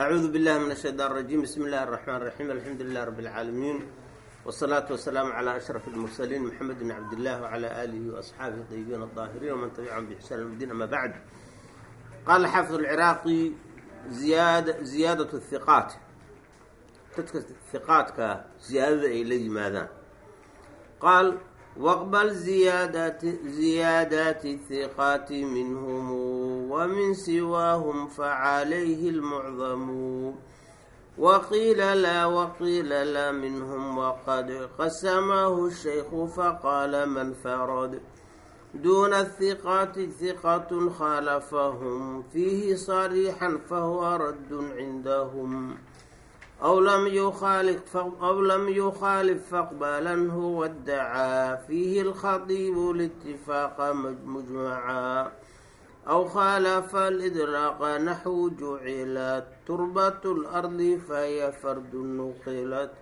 acuudu billahi min ashaytaan rajiim bismi illahi araxmaan raxiim alxamdu lilahi rabbi alcaalamiin wasalaatu wasalaamu calaa ashraf almursaliin maxamed bni cabdillaah wacalaa aalihi waasxaabihi dayibiin adaahiriin waman tabicahum biixsaan yawmiddiin ama bacd qaala xaafid alciraaqi ziyaadat hiqaat dadka hiqaadka ziyaadada ay la yimaadaan qaal waqbal ziyaadaati ziyaadaati hiqaati minhum ومن سواهم فعليه المعظم وقيل لا وقيل لا منهم وقد قسمه الشيخ فقال من فرد دون الثقات ثقة خالفهم فيه صريحا فهو رد عندهم أو لم يخالف أو لم يخالف فاقبلا هو ادعى فيه الخطيب الاتفاق مجمعا aw khaalafa alidraaqa naxwu jucilat turbat اlardi fahiya fardu nuqilat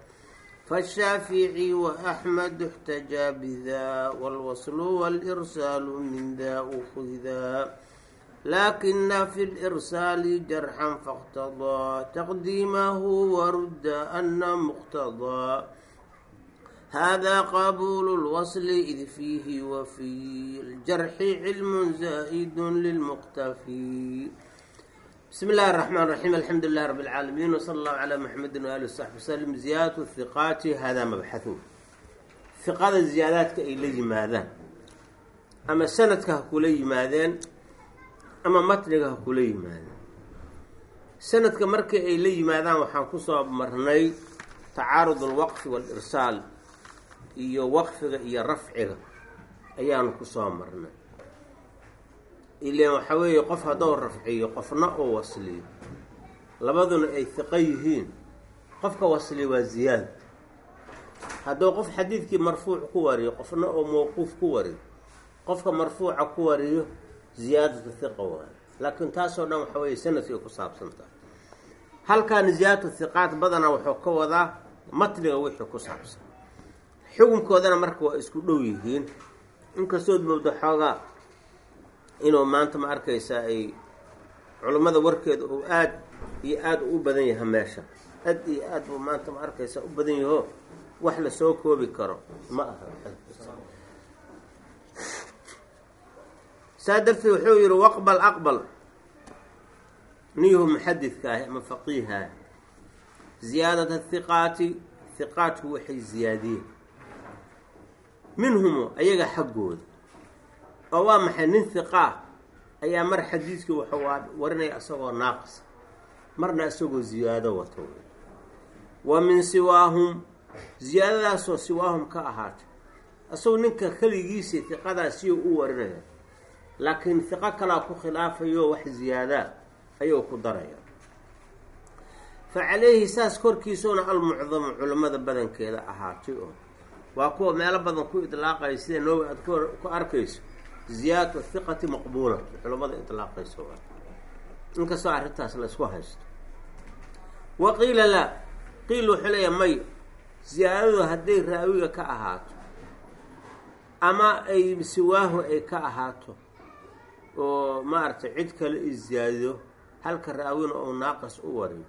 faالshaafici waaxmed اxtajaa bida wاlwaslu wاlirsaalu min da ukhida lakina fi lirsaali jarxan faاqtadaa taqdiimahu warudda ana muqtadaa hada qabulu lwasli id fiihi wa fii ljarxi cilmun zaa'idun lilmuqtafi bismi illahi araxmaan raxiim alxamdu lilahi rabbi alcaalamiin wsala allahu calaa maxamedin waaali wasaxbi wasalim ziyaadatu hiqaati hada mabxahu fiqada ziyaadaadka ay la yimaadaan ama sanadka ha kula yimaadeen ama matniga ha kula yimaadeen sanadka markii ay la yimaadaan waxaan ku soo marnay tacaarud alwaqfi wal iyo waqfiga iyo rafciga ayaanu ku soo marnay. Ilan waxaa weeye qof haddou rafciyo qofna oo wasliyo. Labaduna ay hiqo yihiin. Qofka wasliya waa ziyaada hadduu qof xadiidkii marfuuc ku wariyo qofna oo mawquuf ku wariyo. Qofka marfuuca ku wariyo ziyaadatu hiqa waayo. Laakiin taasoo dhan waxa weeye sanadkay ku saabsan tahay halkaani ziyaadatu hiqaat badanaa wuxuu ka wadaa matniga wixii ku saabsan xukunkoodana marka waa isku dhow yihiin inkastood moodo xoogaa inuu maanta ma arkaysaa ay culummada warkeeda uu aad iyo aada u badan yahay meesha. Aad iyo aad buu maanta ma arkaysaa u badan yaho wax la soo koobi karo ma aha. Saa darteed wuxuu yihi waqbal aqbal. Niyuhu muxadidka ahi ama faqiiha ah. Ziyaadata hiqaati hiqaatku waxay ziyaadiyeen minhumu ayaga xaggooda. Oo waa maxay? Nin hiqaa ayaa mar xadiidkii wuxuu warinaya isagoo naaqisa marna isagoo ziyaado wato. Wa min siwaahum ziyaadadaasoo siwaahum ka ahaatay isagoo ninka keligiisii hiqadaasiyo u warinaya. Laakiin hiqo kalaa ku khilaafayo wax ziyaadaa ayuu ku daraya. Fa calayhi saas korkiisuuna almucdamu culammada badankeeda ahaatay oo waa kuwa meelo badan ku idlaaqaya sida noowi aad ku arkayso. Ziyaadatu hiqati maqbuulatu culammada idlaaqayso. Inkastoo arrintaas la isku haysto. Wa qiila laa qiil wuxuu leeya may ziyaadadu hadday raawiga ka ahaato ama ay siwaahu ay ka ahaato oo maaragtay cid kale i ziyaadiyo halka raawina ou naaqis u wariyo.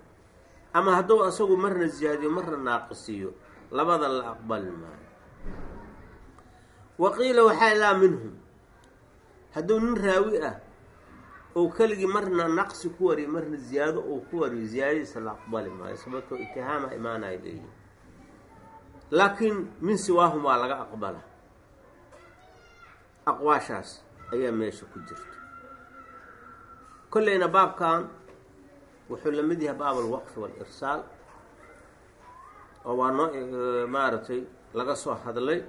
Ama hadduu asagu marna ziyaadiyo marna naaqisiyo labada la aqbali maayo wa qiila waxaa ilaa minhum. Hadduu nin raawi ah ou keligii marna naqsi ku wariyo marna ziyaado uu ku wariyo ziyaadadiisa la aqbali maayo sababtoo itihaama imaanay leeyihiin laakiin min siwaahum waa laga aqbala. Aqwaashaas ayaa meesha ku jirta. Kolleyna baabkan wuxuu la mid yahay baab alwaqfi waalirsaal oo waa noo maaragtay laga soo hadlay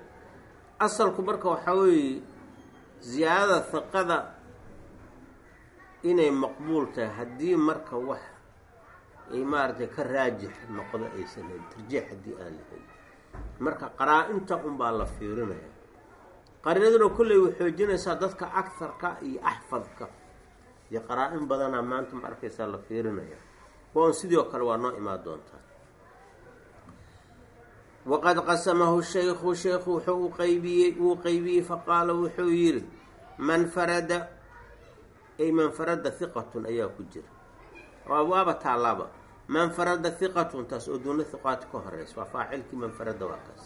asalku marka waxaa weeye ziyaadada hiqada inay maqbuul tahay haddii marka wax ay maaragtay ka raajix noqdo aysan hayn tarjiix haddii aan lahayn. Marka qaraa-inta unbaa la fiirinaya qariinaduna kolley way xoojinaysaa dadka agharka iyo axfadka. Iyo qaraa-in badanaa maanta ma arkaysaa la fiirinaya kuwan sidoo kale waa noo imaan doontaa waqad qasamahu shaykhu sheykhu wuxuu u qaybiyey wuu qeybiyey faqaala wuxuu yidhi man farada ay man farada hiqatun ayaa ku jira waaba taalaaba man farada hiqatun taas oo duuna hiqaati ka horeysa waa faacilkii man farada waa kaas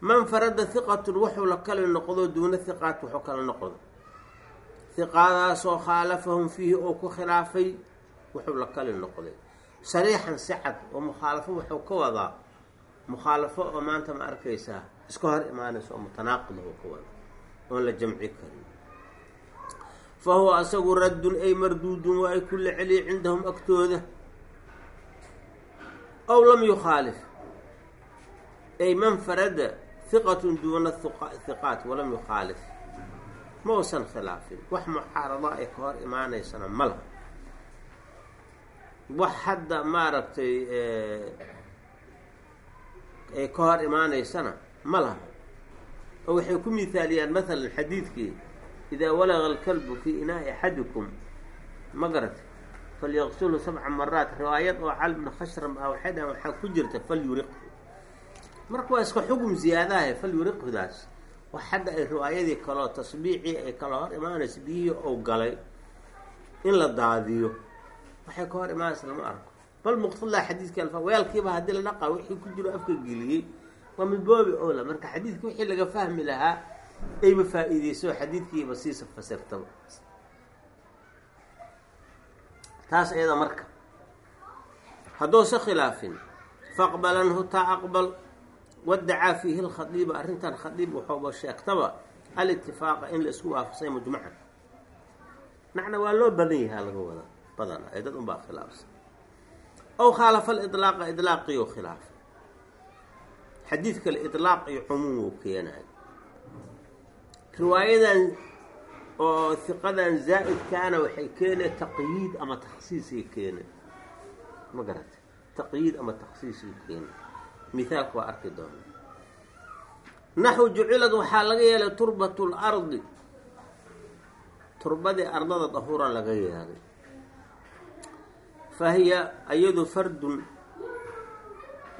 man farada hiqatun wuxuu la kala noqdo duuna hiqaat wuxuu kala noqdo hiqaadaasoo khaalafahum fiihi oo ku khilaafay wuxuu la kali noqday sariixan si cad oo mukhaalafo wuxuu ka wadaa mukhaalafo oo maanta ma arkaysaa iska hor imaanaysa oo mutanaaqid wada oon la jamci karin. Fa huwa asagu raddun ay marduudun waa ay ku la celiya cindahum agtooda. Aw lam yukhaalif ay man farada hiqatun duuna hiqaat walam yukhaalif ma usan khilaafin. Wax mucaarada ay ka hor imaaneysana ma wax hadda maaragtay ay ka hor imaaneysana ma laha. Oo waxay ku mihaaliyaan maalan xadiidkii idaa walaga alkalbu fii inaa'i axadikum ma garatay falyaqsulhu sabca maraat riwaayad oo cali bna khashram ah waxay dhahan waxaa ku jirta falyuriqhu. Marka waa iska xugum ziyaadaha falyuriqhudaas wax hadda ay riwaayadii kaleo tasbiicii ay kala hor imaanaysa biyihii ou galay in la daadiyo. Waxay ka hor imaanaysa lama arko bal muqtadlaa xadiidkii alfa weelkiiba haddii la dhaqaa wixii ku jiro afka geliyey waa midboobi oola marka xadiidki wixii laga fahmi lahaa ayba faa-iideyso xadiidkiiba siisa fasirtaba taas iyada marka. Hadduusa khilaafin faqbalanhu taa aqbal wadacaa fiihi lkhadiiba arrintan khadiib waxuuba sheegtaba alitifaaqa in la isku waafaqsay mujmacan. Macna waa loo badan yahaa laga wada badana ee dad unbaa khilaafsan ow khaalafa alilaaqa idlaaqiyo khilaafa xadiid kale idlaaq iyo cumuum uu keenayo riwaayadan oo hiqadan zaa'idkaana waxay keenay taqyiid ama takhsiisay keenay ma garata taqyiid ama takhsiisay keenay mihaalka waa arki doona naxu jucilad waxaa laga yeelay turbat lardi turbadii ardada dahuuran laga yeelay fa hiya iyadu fardun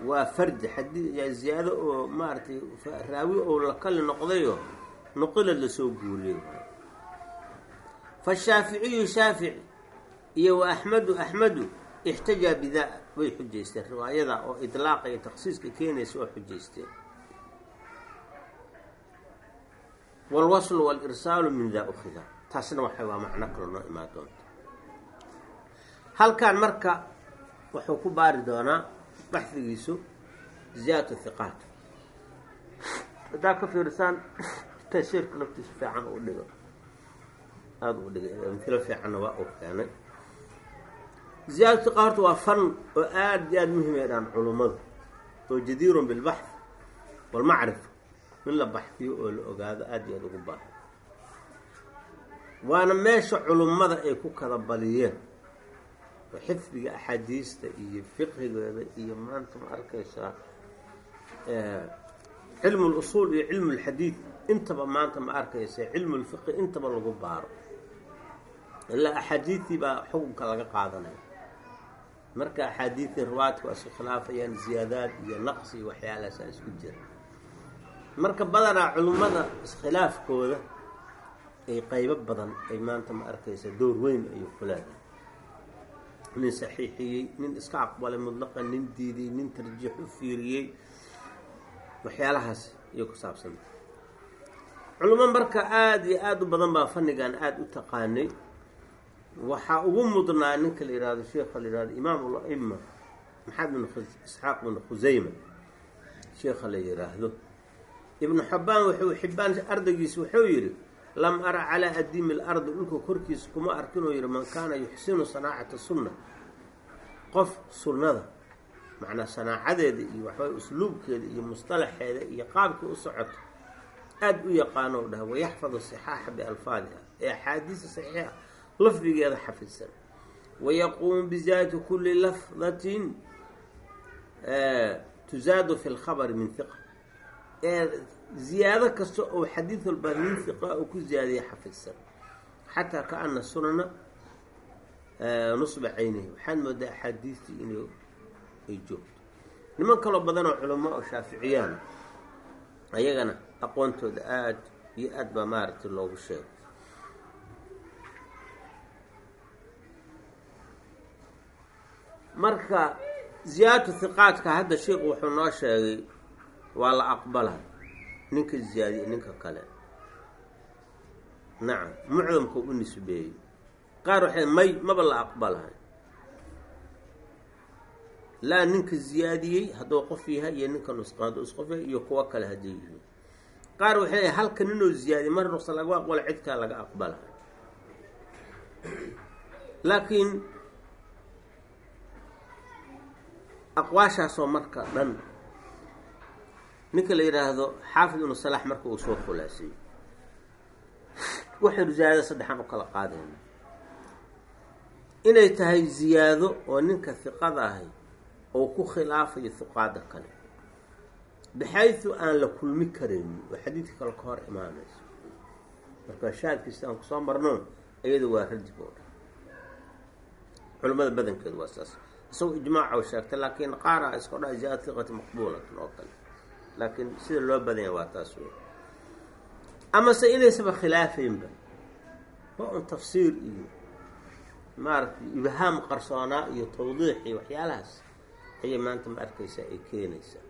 waa fardi xadii ziyaado oo maaragtay raawi oo la kali noqdayo nuqilad la soo guuriyey fashaaficiyu shaafici iyo wa axmedu axmedu ixtajaa bidaa way xujaysteen riwaayada oo idlaaqa iyo taksiiska keenaysa oo xujaysteen walwaslu walirsaalu min daa ukhida taasna waa macno kalo noo imaan doonta halkan marka wuxuu ku baari doonaa baxdigiisu ziyaadatu hiqaat haddaa ka fiirsaan tasiirka laftiisu fiican u dhigo. Aada u dhigay amhilo fiicanna waa uu keenay. Ziyaadatu hiqa horta waa fan oo aada iyo aada muhiim ay dhaan culummadu. Oo jadiirun bilbaxth walmacrifa in la baxdiyo oo la ogaado aada iyo aada ugu baahan waana meesha culummada ay ku kala baliyeen xifdiga axaadiista iyo fiqhigooda iyo maanta ma arkaysaa cilmu lusuul iyo cilmu lxadiid intaba maanta ma arkaysa cilmu lfiqhi intaba lagu baaro. Ilaa axaadiidtii baa xukunka laga qaadanaya. Marka axaadiidtii riwaadka waa isku khilaafayaan ziyaadaad iyo naqsi iyo waxyaalahaasa isku jira. Marka badanaa culimmada iskhilaafkooda ay qaybo badan ay maanta ma arkaysa door weyn ayuu ku leedahay nin saxiixiyey nin iska aqbalay mutlaqan nin diiday nin tarjiix u fiiriyey. Waxyaalahaas ayuu ku saabsanta culimo marka aada iyo aada u badan baa fannigan aada u taqaanay. Waxaa ugu mudnaa ninka la yihahdo sheekha la yihahdo imaam ul-ima maxamed bin isxaaq bin khusayma sheekha la yiraahdo. Ibnu xabbaan wuxuu xibbaan ardaygiisa wuxuu yidhi lam ara calaa adiimi lardi dhulka korkiisa kuma arkinoo yihi man kaana yuxsinu sanaacata sunna. Qof sunnada macnaa sanaacadeeda iyo waxbay usluubkeeda iyo mustalaxeeda iyo qaabkii u socoto aada u yaqaano o dhaha wayaxfadu sixaaxa bialfaadiha. Ee axaadiisa saxiixa lafdigeeda xafidsan. Wayaquumu bizaati kulli lafdatin tuzaadu fi lkhabari min hiqa ziyaado kasta oo xadiid walba min hiqa uu ku ziyaadiya xafidsan xataa kaana sunana nusba caynihi waxaad moodaa axaadiistii in ay joogto. Niman kaloo badan oo culamo oo shaaficiyaan ayagana aqoontooda aada iyo aada baa maaragtay loogu sheego marka ziyaadatu hiqaadka hadda sheikhu wuxuu noo sheegay waa la aqbala ninka ziyaadiye ninka kale. Nacam mucdamka u nisbeeyey. Qaar waxay may maba la aqbalahay. Laa ninka ziyaadiyey hadduu qof yahay iyo ninka nusqaan hadduu isqof yahay iyo kuwo kale hadday yihiin qaar waxay halka ninoo ziyaadiyey mar nuqsa laga aqbala cidkaa laga aqbalahay. Laakiin aqwaashaasoo marka dhan ninka la yidhaahdo xaafid ibnu salax marka uu soo khulaasiyey. Waxaynu ziyaadada saddexaan u kala qaadayna inay tahay ziyaado oo ninka hiqada ahay oo ku khilaafayo hiqaada kale. Baxaysu aan la kulmi karaynin oo xadiidka kale ka hor imaanayso. Marka shaadkiisa aan ku soo marno iyada waa radib oo dhan culimmada badankeedu waa saas. Isagoo ijmaaca sheegtay laakiin qaara iska dha ziyaada hiqati maqbuulatan oo kale laakiin sida loo badanya waa taas wey amase inaysaba khilaafaynba waa un tafsiir iyo maaragtay ibhaam qarsoonaa iyo tawdiix iyo waxyaalahaas ayay maanta ma arkaysaa ay keenaysaa.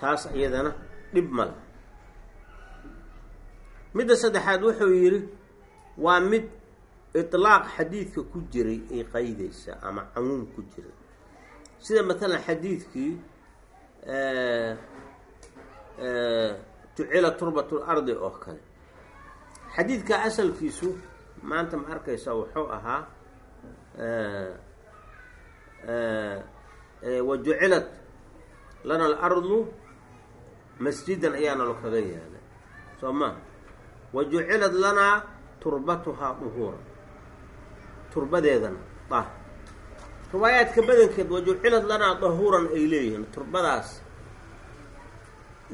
Taas iyadana dhib ma laha midda saddexaad wuxuu yidhi waa mid itlaaq xadiidka ku jiray ay qaydaysaa ama camuum ku jiray. Sida matalan xadiidkii jucila turbat lardi oo kale. Xadiidka asalkiisu maanta ma arkaysa wuxuu ahaa wa lana alardu masjidan ayaana lo kaga yeelay soo ma wa jucilat lanaa turbatuhaa duhuura. Turbadeedana ah riwaayaadka badankeed wa jucilat lanaa dahuuran ay leeyihiin turbadaas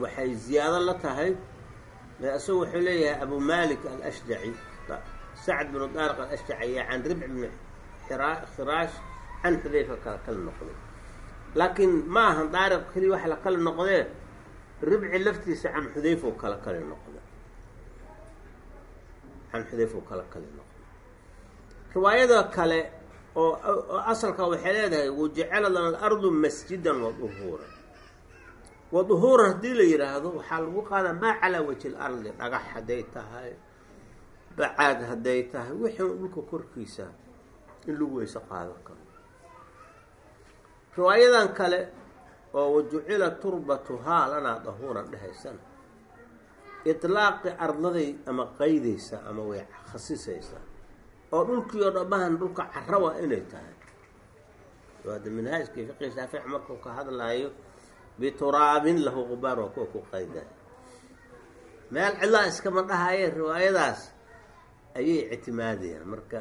waxay ziyaado la tahay. Isagu wuxuu leeyahay abu malik alashjaci sacd binu daariq alashjaci ayaa can ribc bni khiraash can xudayfa kala kala noqday. Laakiin ma ahan daariq keliya wax la kala noqdee. Ribci laftiisa can xudayfa kala kali noqday. Can xudayfa kala kali noqday. Riwaayada kale oo oo asalka waxay leedahay wajacala lana alardu masjidan wa duhuura wa duhuuran haddii la yidhaahdo waxaa lagu qaadaa maa calaa wajhi l ardi dhagax hadday tahay bacaad hadday tahay wixii dhulka korkiisa in lagu weyse qaadan karo. Riwaayadan kale oo wajucila turbatuhaa lanaa dahuuran dhehaysana itlaaqi ardladay ama qaydaysa ama way khasisaysa oo dhulkii oo dhammahan dhulka carawa inay tahay. Waada minhaajkii fiqi shaafici markuu ka hadlaayo bituraabin lahu qubaar waa kuwa ku qayday. Meel cidlaa iskama dhahayeen riwaayadaas ayay ictimaadayaan marka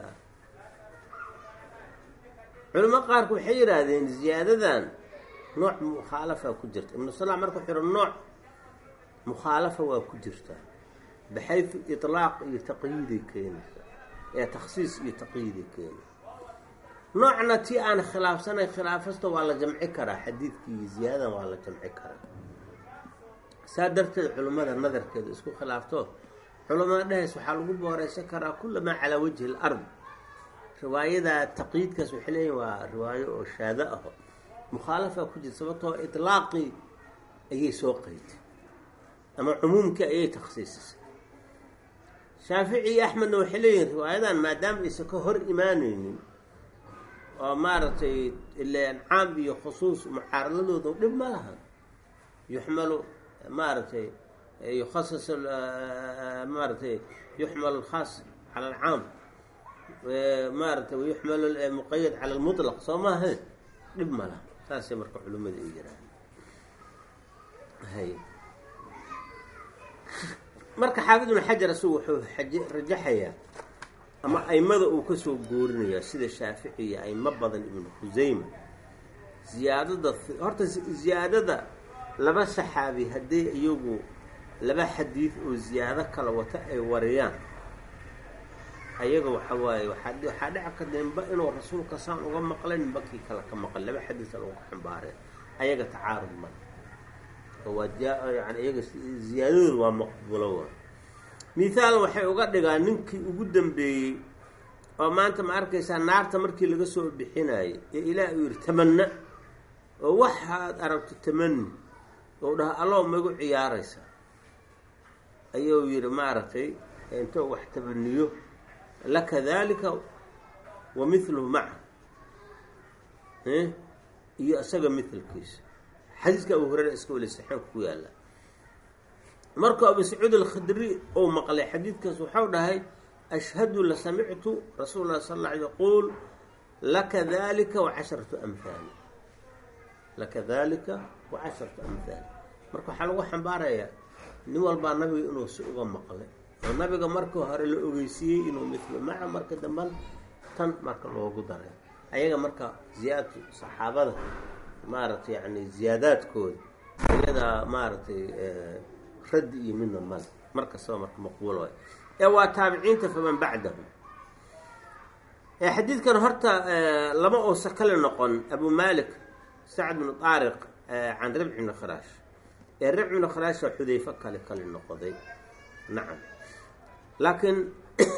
culimo qaarku waxay yidhaahdeen ziyaadadan nooc mukhaalafa ku jirta. Ibnu salaam marka wuxuu yihi nooc mukhaalafa waa ku jirtaa baxaysu itlaaq iyo taqyiiday keenaysa ee takhsiis iyo taqyiiday keenaysa noocna tii aan khilaafsanay khilaafasta waa la jamci karaa xadiidkii ziyaadadan waa la jamci karaa. Saa darteed culimmada nadarkeeda isku khilaafto culamada dhehays waxaa lagu booreysan karaa kulamaa calaa wajhi l ard riwaayada taqyiidkaas waxay leeyihiin waa riwaayo oo shaado aho. Mukhaalafa ku jirta sababtoo itlaaqii ayay soo qeytay ama cumuumkii ayay takhsiisisay shaafici iyo axmedna waxay leeyihiin riwaayadan maadaama aysan ka hor imaaneynin oo maaragtay ilan caam iyo khusuus mucaaradadooda dhib ma laha yuxmalu maaragtay yukhasas maaragtay yuxmal alkhaas cala alcaam maaragtay wayuxmal muqayad cala almutlaq soo maaha dhib ma laha. Saasay marka culimada ay yiraahan marka xaafid ibnu xajar isagu wuxuu rajaxayaa ama aimada uu ka soo guurinayaa sida shaafici iyo aimo badan ibnu khuseyma ziyaadada horta ziyaadada laba saxaabi hadday iyagu laba xadiid oo ziyaado kala wata ay wariyaan ayaga waxa waaye waxaa dhici karta ninba inuu rasuulka saan uga maqlay ninba kii kale ka maqlay laba xadiisa lagu xambaareen ayaga tacaarud male ziyaadadooda waa maqbulo mithaal waxay uga dhigaan ninkii ugu dambeeyey oo maanta ma arkaysaa naarta markii laga soo bixinayo ee ilaah uu yidhi tamanna. Oo waxaad aragto tamani ou dhaha allow maigu ciyaaraysaa ayuu yidhi maaragtay intou wax tabaniyo laka daalika wa mithluhu maca. Iyo isaga mithalkiisa xadiiska abu hureyra iska weli saxeenka ku yaalla. Markuu abu sacuud alkhidri ou maqlay xadiidkaas waxau dhahay ashhadu la samictu rasuul lah sal alay yaquul laka dalika wa casharatu amhaali laka dalika wa casharatu amhaali marka waxaa lagu xambaarayaa nin walbaa nabiga inuu si uga maqlay oo nabiga marka hore la ogeysiiyey inuu mithlo maca marka dambana tan marka loogu daray. Ayaga marka ziyaadatu saxaabada maaragtay yani ziyaadaadkooda iyadaa maaragtay raddi iyo midna male mar kastaba marka maqbuul ee waa taabiciinta faman bacdahum xadiidkan horta lama uusa kale noqon. Abu malik sacd bnu taariq can ribci bni khiraash. Ee ribci bni khiraash waa xudayfo kale kale noqday. Nacam. Laakiin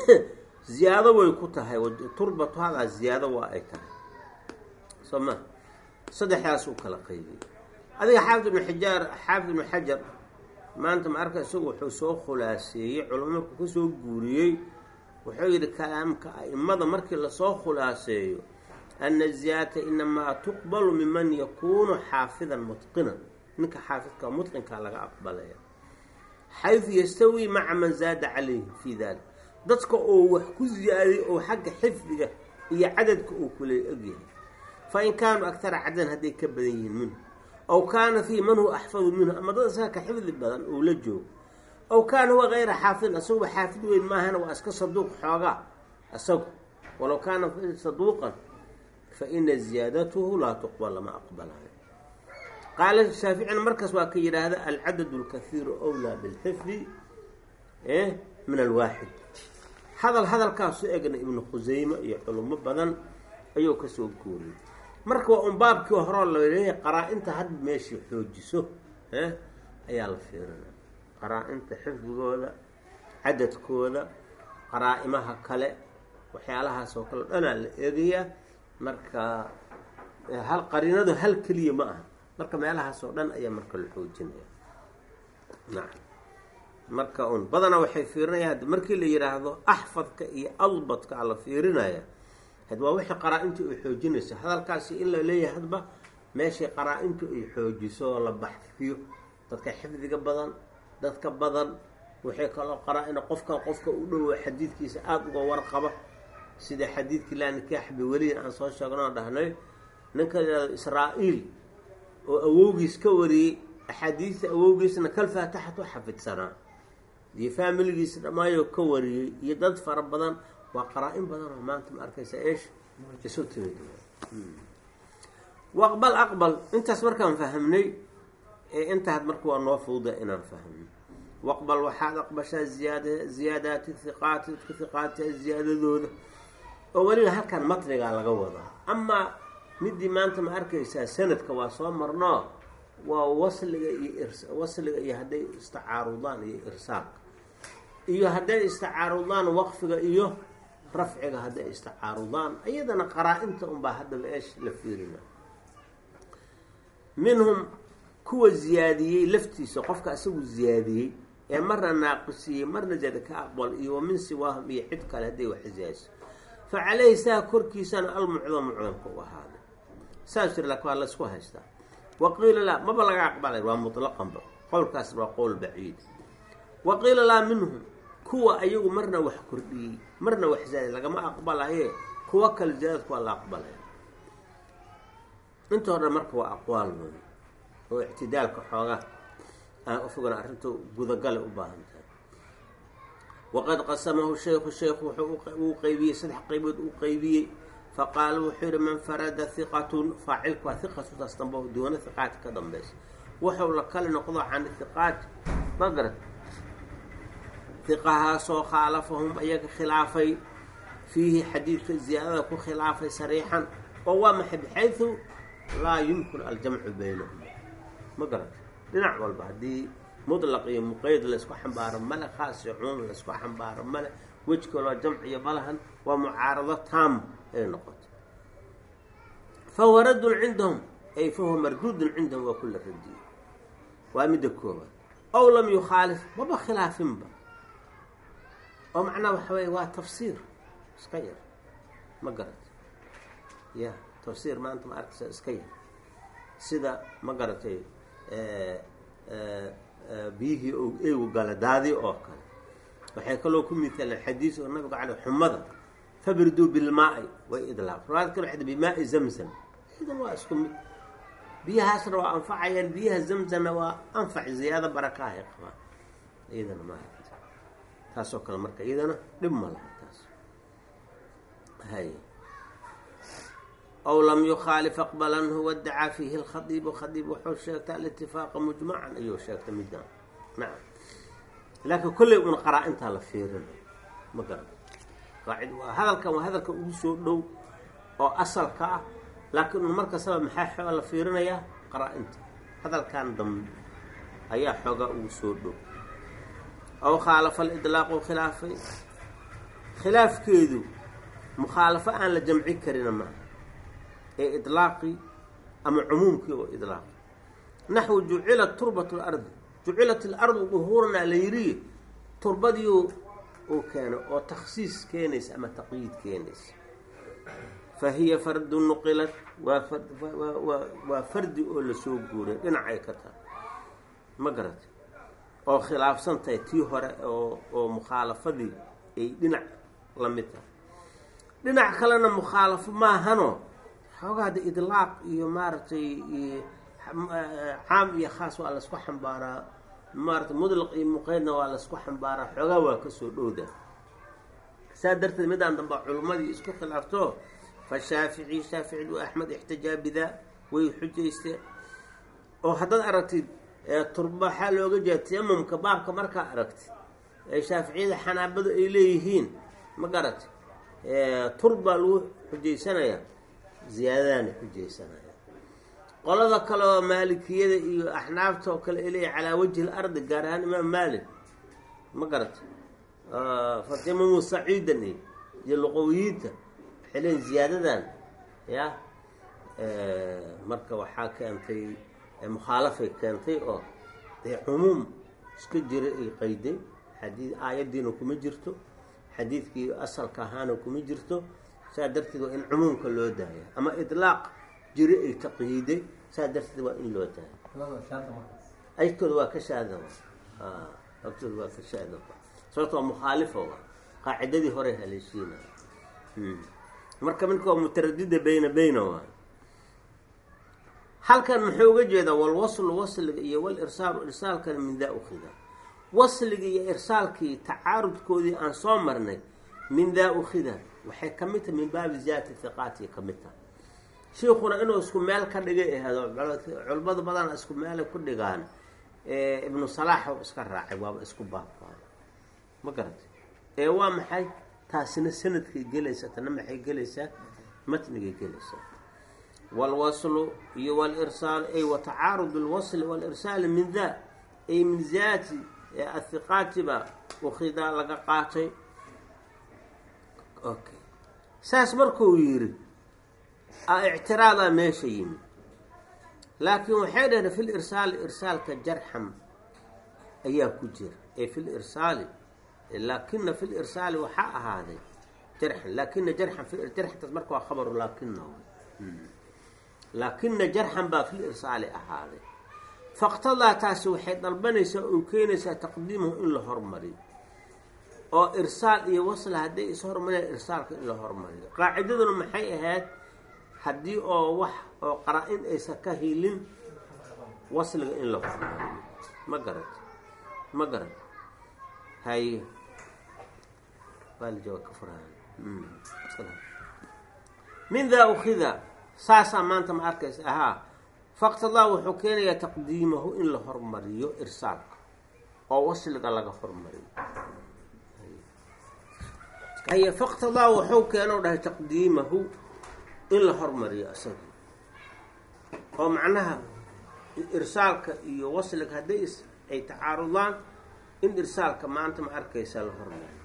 ziyaado way ku tahay. Turbatu hadaa ziyaado waa ay tahay. Soo ma saddexdaas uu kala qaybiyey. Adiga xaafid ibnu xajaar xaafid ibnu xajar maanta ma arka isagu wuxuu soo khulaaseeyey culamo markuu ka soo guuriyey wuxuu yidhi kalaamka a'imada markii la soo khulaaseeyo ana ziyaadata inamaa tuqbalu miman yakuunu xaafidan mutqinan. Ninka xaafidka mutqinkaa laga aqbalaya xaysu yastawi maca man zaada calayhi fii dalik. Dadka oo wax ku ziyaadiyay oo xagga xifdiga iyo cadadka uu kula egyahay fa in kaanuu agtara cadadan hadday ka badan yihiin minhu aw kaana fii man huwa axfadu minhu ama dad isaga ka xifdi badan uu la joogo aw kaana huwa hayra xaafidin asaguba xaafid weyn maahana waa iska saduuq xoogaa isagu walow kaana saduuqan fa ina ziyaadatuhu laa tuqbal lama aqbalayo qaala shaaficina markaas waa ka yidhaahda alcadad اlkahiiru wlaa bilxifdi min alwaaxid hadal hadalkaasu egna ibnu khuseyme iyo culimo badan ayuu ka soo guuriyay marka waa un baabkii horoo la leeyahay qaraa-inta hadda meeshii xoojiso ayaa la fiirina. Qaraa-inta xifdigooda cadadkooda qaraa-imaha kale waxyaalahaas oo kale dhanaa la eegayaa. Marka hal qariinadu hal keliya ma aha. Marka meelahaas oo dhan ayaa marka la xoojinaya nacam marka un badanaa waxay fiirinayaan markii la yidhaahdo axfadka iyo adbadka a la fiirinaya had waa wixii qaraa-intu ay xoojinayso hadalkaasi in la leeyahay hadba meeshay qaraa-intu ay xoojiso oo la baxfiyo. Dadka xifdiga badan dadka badan waxay kaloo qaraa-ina qofkan qofka u dhowo xadiidkiisa aada uga warqaba. Sida xadiidkii laa nikaax biweliyin aan soo sheegnoo dhahnay ninka la yihahdo israa'iil oo awowgiis ka wariyey axaadiista awowgiisna kal faataxat u xafidsanaa. Iyo faamiligiisa dhammaayoo ka wariyey iyo dad fara badan waa qaraa-in badan oo maanta ma arkaysa eesh? Isu timid waqbal aqbal. Intaas markaan fahamnay ee intaad marka waa noo fududa inaan fahmno. Waqbal waxaad aqbashaa ziyaad ziyaadaati hiqaati dadka hiqaati ziyaadadooda. Oo weliba halkan matnigaa laga wadaa amaa midii maanta ma arkaysaa sanadka waa soo marnoo waa wasliga iyo wasliga iyo hadday istacaarudaan iyo irsaalka iyo hadday istacaarudaan waqfiga iyo rafciga hadday istacaarudaan iyadana qaraa-inta unbaa haddaba eesh la fiirina. Minhum kuwa ziyaadiyey laftiisa qofka isagu ziyaadiyey ee marna naaqisiiyey marna zada ka aqbal iyo wa min siwaahum iyo cid kale hadday wax ziyaadiso. Fa caleyhi saa korkiisana almucdam mucdamka u ahaaday saas jir laakin waa laysku haystaa. Wa qiila laa maba laga aqbalay waa mutlaqanba qowlkaas waa qowl baciid. Wa qiila laa minhum kuwa ayagu marna wax kordhiyey marna wax zaaday lagama aqbalaye kuwa kale ziyaadadku waa la aqbalaya. Inta o dhan marka waa aqwaal wey oo ictidaalka xoogaa aan ufogana arrinta gudagale u baahan tahay waqad qasamahu shaykhu shaykhu wuxuu qeybiyey saddex qeybood uu qeybiyey faqaala wuxuu yihi man farada hiqatun faacilku waa hiqatutaas dambe duwana hiqaati ka dambeysa wuxuu la kali noqdo can hiqaati magarad hiqahaasoo khaalafahum ayaga khilaafay. Fiihi xadiidka ziyaadada ku khilaafay sariixan oo waa maxay? Bxaysu laa yumkin aljamcu baynahum. Ma garata dhinac walba haddii mutlaq iyo muqeyd laysku xambaaro male khaas iyo cumuum laysku xambaaro male wej kaloo jamciyo malahan waa mucaarado taam ay noqoto. Fahuwa raddun cindahum ay fahuwa marduudun cindahum waa kula radiye waa midda koobaad ow lam yukhaalif maba khilaafinba oo macnaha waxa weeye waa tafsiir. Iska yar. Ma garatay ya tafsiir maanta ma arkaysa iska yar. Sida ma garatay biyihii o eegu gala daadi oo kale. Waxay kaloo ku mitaaleen xadiis oo nabiga caley xumada fabriduu bilmaai way idlaaq riwaayad kale waxay bimaai zamzam. Idan waa isku mid. Biyahaasna waa anfacayaan biyaha zamzamna waa anfac ziyaado barakaahay qabaan. Iyadana ma taasoo kale marka iyadana dhib ma laha taas. Hay. Aw lam yukhaalif aqbalanhu wadacaa fiihi lkhadiibu khadiib wuxuu sheegtay alitifaaqa mujmacan ayuu sheegtay midaan nacam laakiin kolley una qaraa-intaa la fiirin ma garan qaacid waa hadalkan waa hadalka ugu soo dhow oo asalka ah. Laakiin un markastaba maxaa xooga la fiirinayaa? Qaraa-inta hadalkan dambe ayaa xoogaa ugu soo dhow aw khaalafa alidlaaqu khilaafay khilaafkeedu mukhaalafo aan la jamci karina maaha ee idlaaqii ama cumuumkii oo idlaaqi naxwu jucilat turbat lardi jucilat alardu duhuuranaa la yiriye turbadii uu keeno oo takhsiis keenaysa ama taqyiid keenaysa fa hiya fardu nuqilat waa waa fardi oo la soo guuray dhinacay ka tahay ma garatay oo khilaafsan tahay tii hore oo oo mukhaalafadii ay dhinac la mid tahay. Dhinac kalena mukhaalafo maahano xoogaa de idlaaq iyo maaragtay caam iyo khaas waa laysku xambaaraa maaratay mudlaq iyo muqeydna waa laysku xambaaraa xoogaa waa ka soo dhowda saa darteed midaan damba culimmadii isku khilaafto fa shaafici shaafici axmed ixtajaa bidaa way xujaysteen oo haddaad aragtid turba waxaa looga jeeda tayamumka baabka markaa aragtid ee shaaficiyada xanaabadu ay leeyihiin ma garatay turbaa lagu xujaysanayaa ziyaadadaana xujaysanaya. Qolada kale oo maalikiyada iyo axnaafta oo kale ay calaa wajhi lardi gaar ahaan imaam maalik ma garatay fatimamu saciidan iyo iyo luqawiyiinta waxay ziyaadadan ya marka waxaa keentay mukhaalafay keentay oo dee cumuum iska jira ay qayday. Xadii aayaddiina kuma jirto. Xadiidkii asalka ahaana kuma jirto. Saa darteed waa in cumuumka loo daaya ama idlaaq jiri ay taqyiiday. Saa darteed waa in loo daaya agtooda waa ka shaada agtooda waa ka shaada sababto waa qaacidadii hore haleeshiina marka minka waa mutaradida bayna bayna waa halkan muxuu uga jeedaa walwaslu wasliga iyo walirsaalu irsaalkana min daa ukhida. Wasliga iyo irsaalkii tacaarudkoodii aan soo marnay min daa ukhida waxay ka mid tahay min baabi ziyaadati hiqaati ka mid tahay. Shiikuna inuu isku meel ka dhigay ahado culimada badana isku meelay ku dhigaan ibnu salaax oo iska raacay waaba isku baabkaa ma garatay ee waa maxay? Taasina sanadkay gelaysaa tana maxay gelaysaa? Matnigay gelaysaa walwaslu iyo walirsaal ay wa tacaarud alwasli walirsaali min daa ay min ziyaati athiqaatiba ukhidaa laga qaatay okay saas markuu yidhi ictiraadaa meesha yimid laakiin waxay dhaheen fi lirsaali irsaalka jarxan ayaa ku jira ee fi lirsaali laakina fi lirsaali waxaa ahaaday jarxan laakina jarxan jarxantaas marka waa khabaru laakina laakina jarxan baa fi lirsaali ahaaday faqtadaa taasi waxay dalbanaysaa oo keenaysaa taqdiimahu in la hormariyo oo irsaal iyo wasla hadday ishormariyaan irsaalka in la hormariyo qaacidaduna maxay ahayd haddii oo wax oo qara-in aysan ka hilin wasliga in la hormariyo ma garata ma garata haye min daa ukhida saasaa maanta ma arkaysa ahaa. Faqtadaa wuxuu keenayaa taqdiimahu in la hormariyo irsaalka oo wasliga laga hormariyo. Haye faqtadaa wuxuu keeno dhahay taqdiimahu in la hormariyo isaga oo macnaha irsaalka iyo wasliga hadday ay tacaarudaan in irsaalka maanta ma arkaysaa la hormariyo.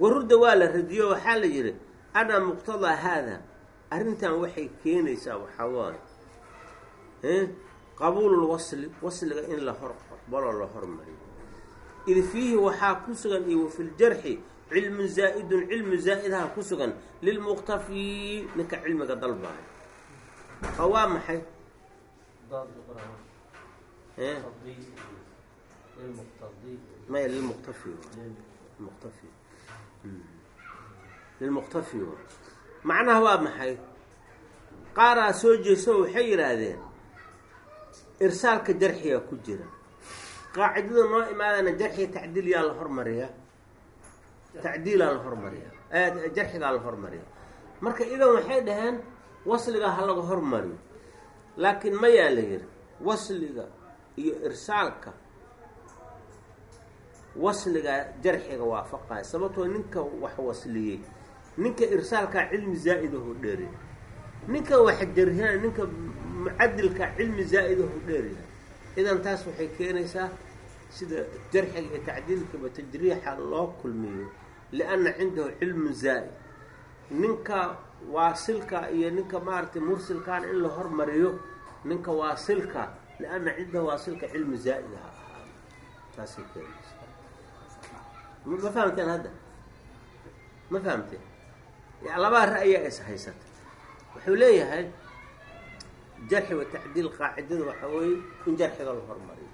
Warudda waa la radiyo waxaa la yidhi ana muqtadaa haada arrintan waxay keenaysaa waxaa waaye qabuulul wasli wasliga in la hor aqbalo la hormariyo. Id fiihi waxaa ku sugan iyo wafi ljarxi cilmun zaa'idun cilmu zaa-idaha ku sugan lilmuqtafii ninka cilmiga dalbaayo. Oo waa maxay? Maya lilmuqtafi muqtafi lilmuqtafi macnaha waa maxay? Qaaraa soo jeeso waxay yidhaahdeen irsaalka jarxiga ku jira. Qaacidada noo imaadana jarxiga tacdiil yaa la hormariyaa. Tacdiilaa la hormariya jarxigaa la hormariya marka idan waxay dhaheen wasliga ha laga hormariyo. Laakiin mayaa la yidhi wasliga iyo irsaalka wasliga jarxiga waafaqaya sababtoo ninka wax wasliyey ninka irsaalkaa cilmi zaa'idahoo dheeryahay ninka wax jarhina ninka mucadilka cilmi zaa'idahoo dheeryahay idan taas waxay keenaysaa sida jarxiga iyo tacdiilkaba tajriixa loo kulmiyo lianna cindahu cilmu zaa'id. Ninka waasilka iyo ninka maaragtay mursilkaana in la hormariyo ninka waasilka lianna cindahu waasilka cilmu zaa'id ha ahaado. Taasay keenaysa ma fahamteen hadda? Ma fahamteen labaa ra'yaa is haysata wuxuu leeyahay jarxi wa tacdiil qaacidada waxaa weeye in jarxiga la hormariyo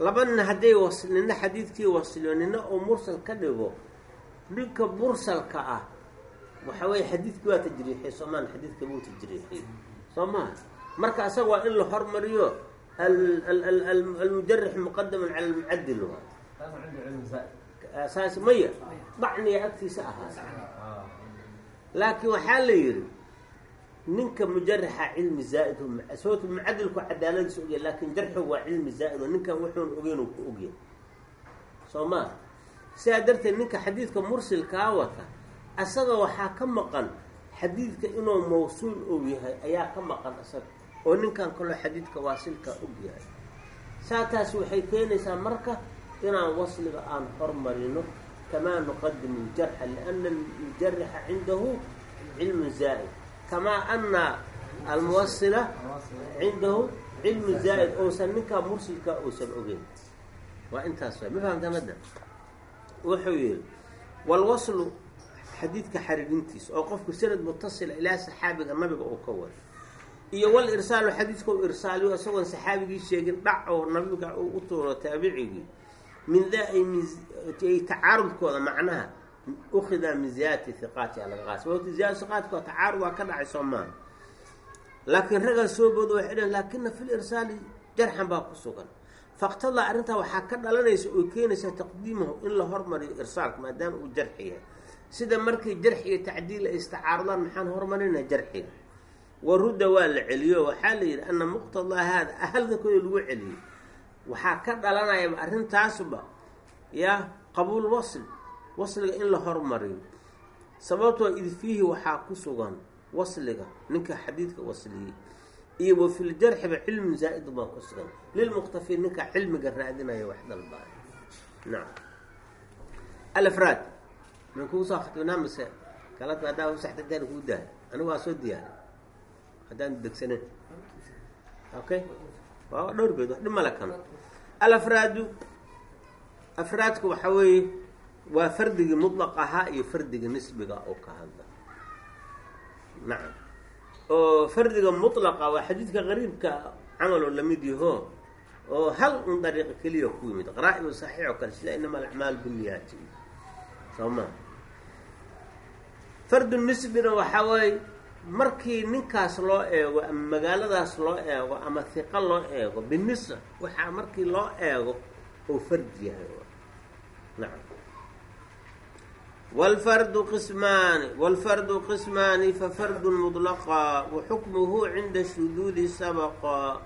laba nin hadday was nina xadiidkii wasliyo nina oo mursal ka dhigo ninka mursalka ah waxa weeye xadiidkii waa tajriixiyey soomaan xadiidka buu tajriixiyey soo maha marka asaga waa in la hormariyo almujarix muqadaman cala almucadil saas maya dacniga agtiisa ahaa laakiin waxaa la yidhi ninka mujaraxa cilmi zaa'id sababto mucadilku cadaaladiisa ogya laakin jarxigu waa cilmi zaa'id oo ninkan wuxuun ogeyn uu ku ogyahay. Soo maa sidaa darteed ninka xadiidka mursilkaa wata asaga waxaa ka maqan xadiidka inuu mawsuul og yahay ayaa ka maqan asaga oo ninkan kaloo xadiidka waasilka og yahay saa taas waxay keenaysaa marka inaan wasliga aan hormarino liana almujarixa cindahu cilmu zaa'id kamaa ana almuwasila cindahu cilmu zaa'id ousan ninkaa mursilka uusan ogeyn waa intaas wa ma fahamtaan hadda wuxuu yihi walwaslu xadiidka xariirintiisa oo qofku sanad mutasila ilaa saxaabiga nabiga uu ka waro iyo wal irsaalu xadiidka u irsaaliyo isagoon saxaabigii sheegin dhac oo nabiga u tuuro taabicigii min da ay tacaarudkooda macnaha ukida min ziyaadati hiqaati alaga qaas sababta ziyada hiqaatka tacaarud waa ka dhacay soo laakiin ragaa soo booda waxay dhaheen laakina fi lirsaali jarxan baa ku sugan. Faqtadaa arrintaa waxaa ka dhalanaysa oo keenaysaa taqdiimahu in la hormariyo irsaalka maadaama uu jarxi yahay. Sida markii jarxi iyo tacdiil ay istacaarudaan maxaan hormarinaa jarxiga. Warudda waa la celiyo waxaa la yidhi ana muqtadaa haada ahaldankooda lagu celiyey waxaa ka dhalanayaba arrintaasba yaa qabuul wasl wasliga in la hormariyo. Sababtoo id fiihi waxaa ku sugan wasliga ninka xadiidka wasliyey. Iyo wa filjarxiba cilmu zaa'id baa ku sugan. Lilmuqtafiin ninka cilmiga raadinaya wax dalbaayo nacam alafraad man kugu soo khatibnaa mise kala haddaa saxtadaan kuu dahay anigu waa soo diyaaray haddaan degsanen okay waa dhowr beed wax dhib male kan alafraadu afraadku waxa weeye waa fardigii mutlaq ahaa iyo fardiga nisbiga oo ka hadla. Nacam. Oo fardiga mutlaqa waa xadiidka qariibka camal oo la mid yaho oo hal un dariiqa keliya ku yimid. Qaraa-ibu saxiix oo kale sida inama alacmaal bilniyaati soo ma. Fardu nisbina waxaa weeye markii ninkaas loo eego ama magaaladaas loo eego ama hiqa loo eego binisa waxaa markii loo eego oo fardi yahay nacam wlfardu qismaani wاlfardu qismaani fafardu mطlaqa waxukmuhu cinda shuduudi sabaqa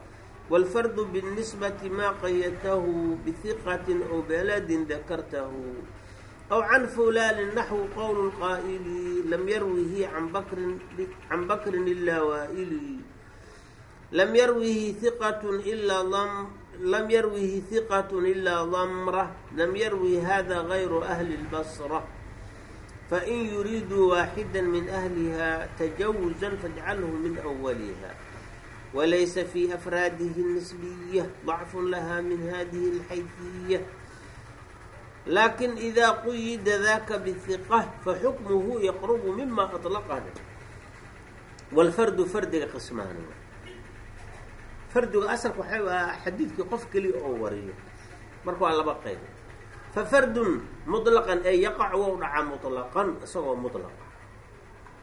wاlfardu biالnisbati maa qayatahu bihiqati aw beladin dakartahu aw can fulani naxwu qowl qaa'ili lam yarwihi can bakrin can bakrin ilaa waa'ili lam yarwihi hiqat ilaa lam yarwihi hiqat ilaa damra lam yarwi hada gayru ahli اlbasra fain yuriiduu waaxida min ahliha tajawuzan fajcalhu min awaliha walaysa fi afraadihi nisbiya ضacfu laha min hadihi اlxayfiya lakin ida quyida daka bhiqa faxukmuhu yaqrubu mima aطlaqana wاlfardu fardiga qismaani fardiga asalka waxay ah xadiidkii qof keliya oo wariyo marka waa laba qayb fa fardun muطlaqan ee yaqac wou dhacaa muطlaqan isagoo muطlaqa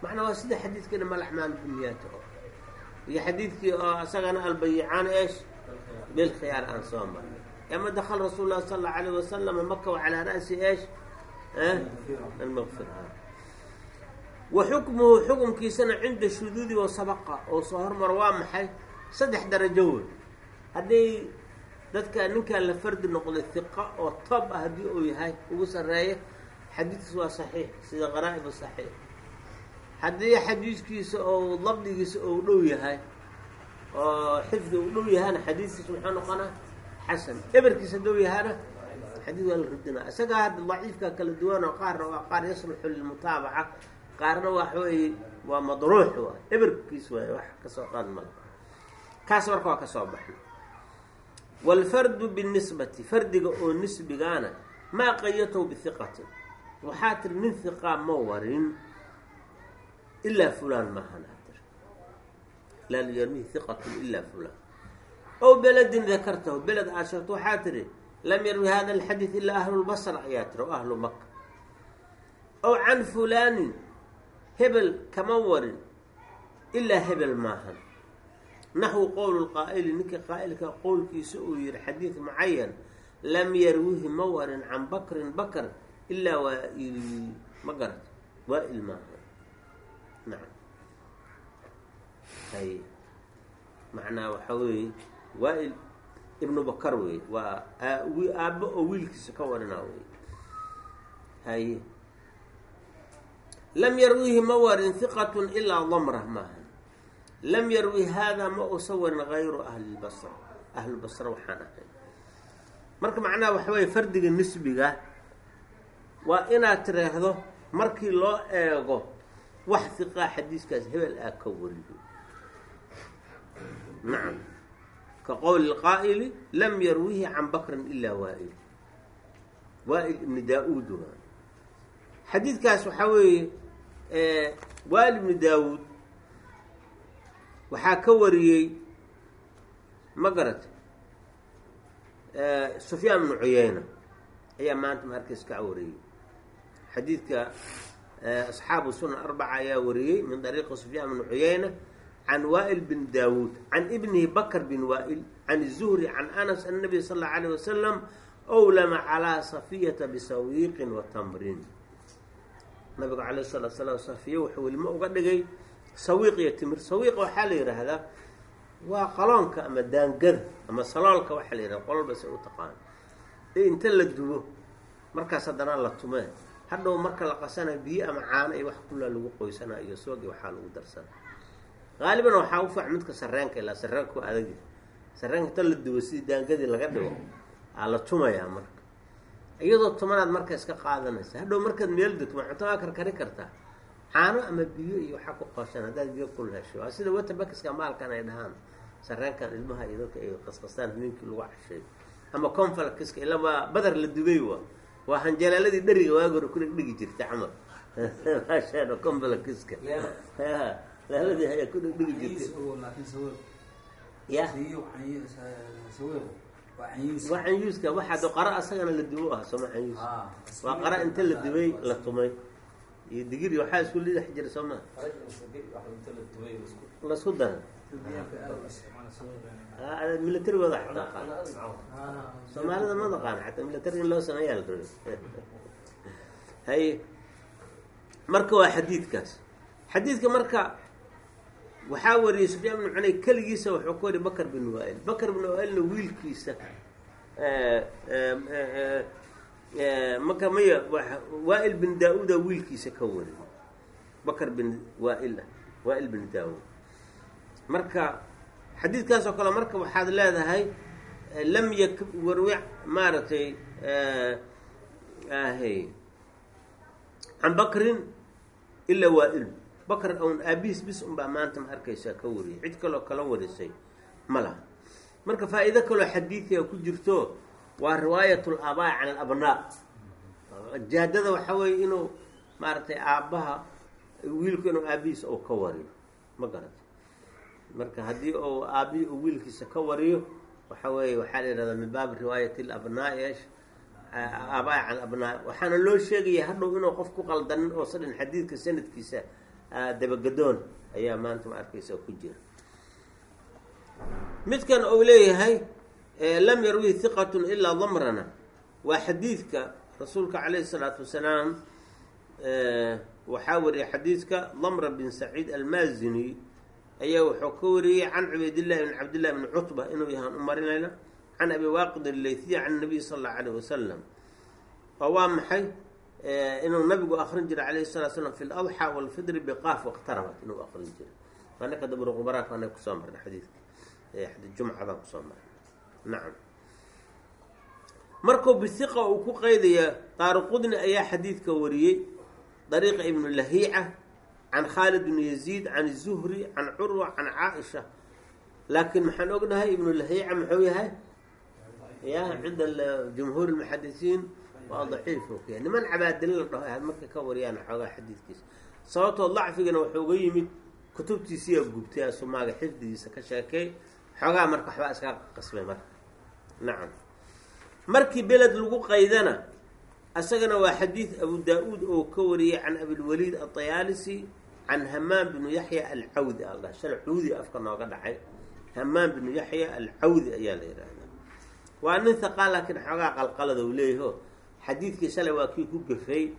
macnaa waa sida xadiidkiina malaxmaal bunyaata oo iyo xadiidkii oo isagana albayicaan eesh bilkhiyaar aan soo marnay ama dakl rasuul lah sal اlau alayh wasalam maka calaa ra'si almaqfir wa xukmuhu xukumkiisana cinda shuduudi wa sabaqa oo soo hormaro waa maxay? Saddex darajo wey haddii dadka ninkaan la fardi noqday hiqa oo tob ah haddii uu yahay ugu sarreeya xadiidkiisa waa saxiix sida qaraa'ib saxiix. Haddii xadiidkiisa oo dabdigiisa ou dhow yahay oo xifdi uu dhow yahana xadiidkiisa muxuu noqonaa xasan eberkiisa dhow yahana xadiid waa la radinaa isagaa hadda daciifka kala duwan oo qaarna waa qaar yasluxu lilmutaabaca qaarna waxa weeye waa madruux waa eberkiis waay wax ka soo qaad mala kaas marka waa ka soo baxnay waalfardu binisbati fardiga oo nisbigaana maa qayatow bihiqatin waxaa tiri nin hiqaa ma warin ilaa fulaan maahan atir laa yarmihi hiqatun ilaa fulaan ow beledin dakartahu beled aad sheegto waxaa tiri lam yarwi hada alxadiid ilaa ahlulbasra ayaa tiri oo ahlu maka ow can fulaanin hebel kama warin ilaa hebel maahan naxwu qowl lqaa'ili ninka qaa'ilka qowlkiisa uu yihi xadiid mucayan lam yarwihi ma warin can bakrin bakr ilaa waail ma garat waail maaha nacam hay macnaa waxaa weeye waail ibnu bakar wey waa aabbo oo wiilkiisa ka warinaa wey haye lam yarwihi ma warin hiqatun ilaa damra maaha lam yarwi haadaa ma uusa warin gayru ahli lbasra ahlulbasra waxaan ahay. Marka macnaha waxa weeye fardiga nisbiga waa inaad tiraahdo markii loo eego wax hiqaa xadiiskaas hebel aa ka wariyo nacam ka qowli lqaa'ili lam yarwihi can bakrin ilaa waail waail ibni daa-uud waa xadiidkaas waxaa weeye waail ibni daawuud waxaa ka wariyey ma garat sufyaan bnu cuyeyna ayaa maanta markas ka wariyey xadiidka asxaabu sunan arbaca ayaa wariyey min dariiqi sufyaan bnu cuyeyna can waa'il bin daawuud can ibnihi bakr bin waa'il can الzuhri can anas an nabiy sal اllau alayh wasalam owlama calaa safiyata bisawiiqin wa tamrin nabigu calayh salatu salaam safiya wuxuu welimo uga dhigay sawiiq iyo timir sawiiqa waxaa la yidhaahdaa waa qaloonka ama daangada ama saloolka waxaa la yidhahda qololba se u taqaano ee inta la dubo markaas haddana la tumee hadhow marka la qasana biyo ama caano iyo wax kullaa lagu qoysanaa iyo soog iyo waxaa lagu darsana qaaliban waxaa u faac midka sareenka ilaa sareenku adagi sareenka inta la dubo sidii daangadii laga dhigo aa la tumayaa marka. Iyadoo tumanaad marka iska qaadanaysa hadhow markaad meel degto ma cunto waa karkari kartaa. Caano ama biyo iyo waxaa ku qooshan haddaad biyo kul hesho. Waa sida watabakiska maalkan ay dhahaan. Sareenkan ilmaha iyo dadka ay qasqastaan habeenkii lagu casheey ama confalkiska ilabaa badar la dubay wa waa hanjalaaladii dheriga waagi hore kula dhigi jirtay camal. Maashaano confalkiska laaladii ayaa ku dhigi jirtay. Ya. Waa canyuuska waxaa qara asagana la dubo ah sooma canyuus waa qara inta la dubay la tumay. Iyo digiri waxaa isku lidhex jira soo maa lasku dara milatarigooda xataa soomaalida ma taqaana xataa milatari in loo sameeyaa la rabay haye marka waa xadiidkaas. Xadiidka marka waxaa wariyey sufyaan bnu cunay keligiisa wuxuu ku wariy bakr bin waail bakr bin waailna wiilkiisa maka maya waail bin daa-uuda wiilkiisa ka wariyey bakr bin waail waail bin daa-uud marka xadiidkaas oo kale marka waxaad leedahay lam yak warwi maaragtay ahy can bakrin ilaa waa-il bakr own aabihiis bis unbaa maanta ma arkaysaa ka wariyay cid kaloo kala warisay. Ma laha. Marka faa-iido kaloo xadiidiga ku jirto waa riwaayat labaa can alabnaa jaadada waxaa weeye inuu maaragtay aabbaha wiilku inuu aabihiisa uu ka wariyo. Ma garata marka haddii uu aabihii uu wiilkiisa ka wariyo waxa weeye waxaa la yihahdaa min baabi riwaayat labnaa esh aabaa can abnaa. Waxaana loo sheegaya hadhow inuu qof ku qaldanin oo sadhan xadiidka sanadkiisa dabagedoon ayaa maanta ma arkaysa ku jira. Midkan uu leeyahay lam yarwi hiqatun ilaa damrana waa xadiidka rasuulka calayhi salaatu wasalaam waxaa wariyay xadiidka damra bin saciid almaazini ayaa wuxuu ka wariyey can cubaydillahi bn cabdillahi bni cutba inuu yahaan u marinayna can abi waaqid allayhiya can nabiy sala allahu alayh wasalam oo waa maxay inuu nabigu akrin jiray calayhi salatu slam fi ladxaa walfidri biqaaf waqtarabat inuu akrin jiray. Anaka dabruqbaraak ana ku soo marnay xadiidka. Jumcadan ku soo marnay nacam markuu bihiqa uu ku qeydaya daaruqudni ayaa xadiidka wariyey. Dariiqa ibnu lahiica can khaalid bn yaziid can zuhri can curwa can caaisha. Laakiin maxaan ognahay ibnu lahiica muxuu yahay? Ya cinda jumhuur lmuxadisiin waa daciif o kaya niman cabaadili la dhaho ahayd markay ka wariyaan xoogaa xadiidkiisa. Sababtoo dacfigana wuxuu uga yimid kutubtiisiyaa gubtay asumaaga xifdigiisa ka sheekay. Xoogaa marka waxbaa iskaga qasbay marka. Nacam. Markii beled lagu qaydana isagana waa xadiid abu daa-uud oo ka wariyey can abilwaliid aطayaalisi can hamaam binu yaxya alcawdi. Aldha shal cuudi afka nooga dhacay. Hamaam binu yaxya alcawdi ayaa la yidhaahdaa waa nin haqaa laakiin xoogaa qalqalada u leeyaho xadiidkii shalay waa kii ku gafay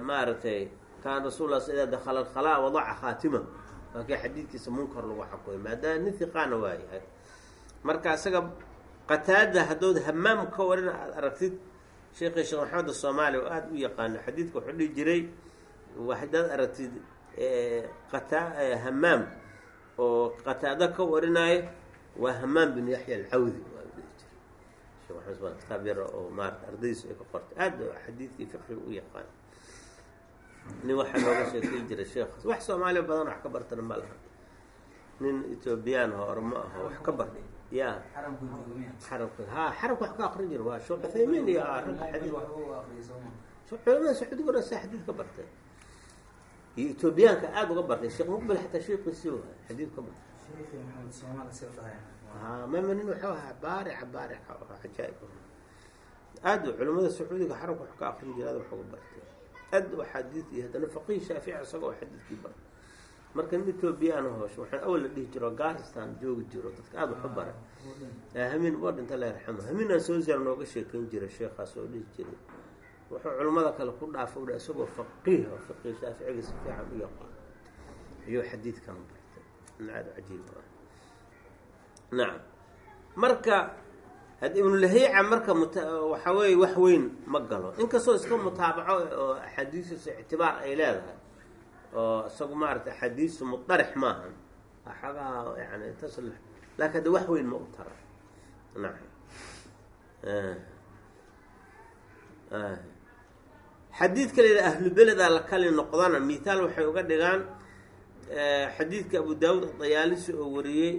maaragtay kaan rasuul la idaa dakhala alkhalaa wadaca khaatima. Waa kii xadiidkiisa munkar lagu xakuray maadaama nin hiqaana waa yahay. Marka isaga qataada haddood hamaam ka warina aada aragtid sheekhi sheekh maxamed asoomaali oo aada u yaqaano xadiidka wuxuu dhihi jiray hadaad aragtid qata hamaam oo qataado ka warinaayo waa hamaam bin yaxya alcawdi soomaali kitaab oo maarata ardaydiisu ay ka qortay. Aada xadiidkii fiqiga u yaqaan. Nin waxaa looga sheekay jiray sheekhaas wax soomaaliya badan wax ka bartana ma laha. Nin ethoobiyan oo ormo ah oo wax ka bartay. Ya xaramka ha xaramka wax ka akrin jira. Waa sheekh uthaymiin iyo ragga xadiid culamada sacuudiguna saa xadiid ka bartay. Iyo etoobiyaanka aada uga bartay. Sheekh muqbil xataa sheekiisi xadiid ka bartay mama nin wuxuu ahaa baarica baarica oo cajaaib aada culamada sacuudiga xaramka wax ka akrin jira aada wax uga bartay. Aad u xadiid iyo haddana faqiih shaafici isaga oo xadiidkii bartay marka nin etoobiyaan hooshe waxaan awal la dhihi jiro garistan joogi jiro dadka aada waxu baray. Hamin waa dhinta la yarxamo haminaan soo zar nooga sheekayn jira sheekhaas oo dhihi jiray. Wuxuu culimmada kale ku dhaafo u isagoo faqiih oo faqiih shaaficiga si fiican u yaqaan. Ayuu xadiidkan bartay. Aada cajiib ah nacam marka had ibnulahiica marka mut waxaa weeye wax weyn ma galo. Inkastoo iska mutaabaco oo axaadiistiisa ictibaar ay leedahay oo isagu maarata axaadiistu mudarix maaha xagaa yani tas laakin hadda wax weyn ma u tara. Nacam xadiidka la yidhaha ahlu beledaa la kali noqdana mithaal waxay uga dhigaan xadiidka abu daawuud adayaalisi oo wariyey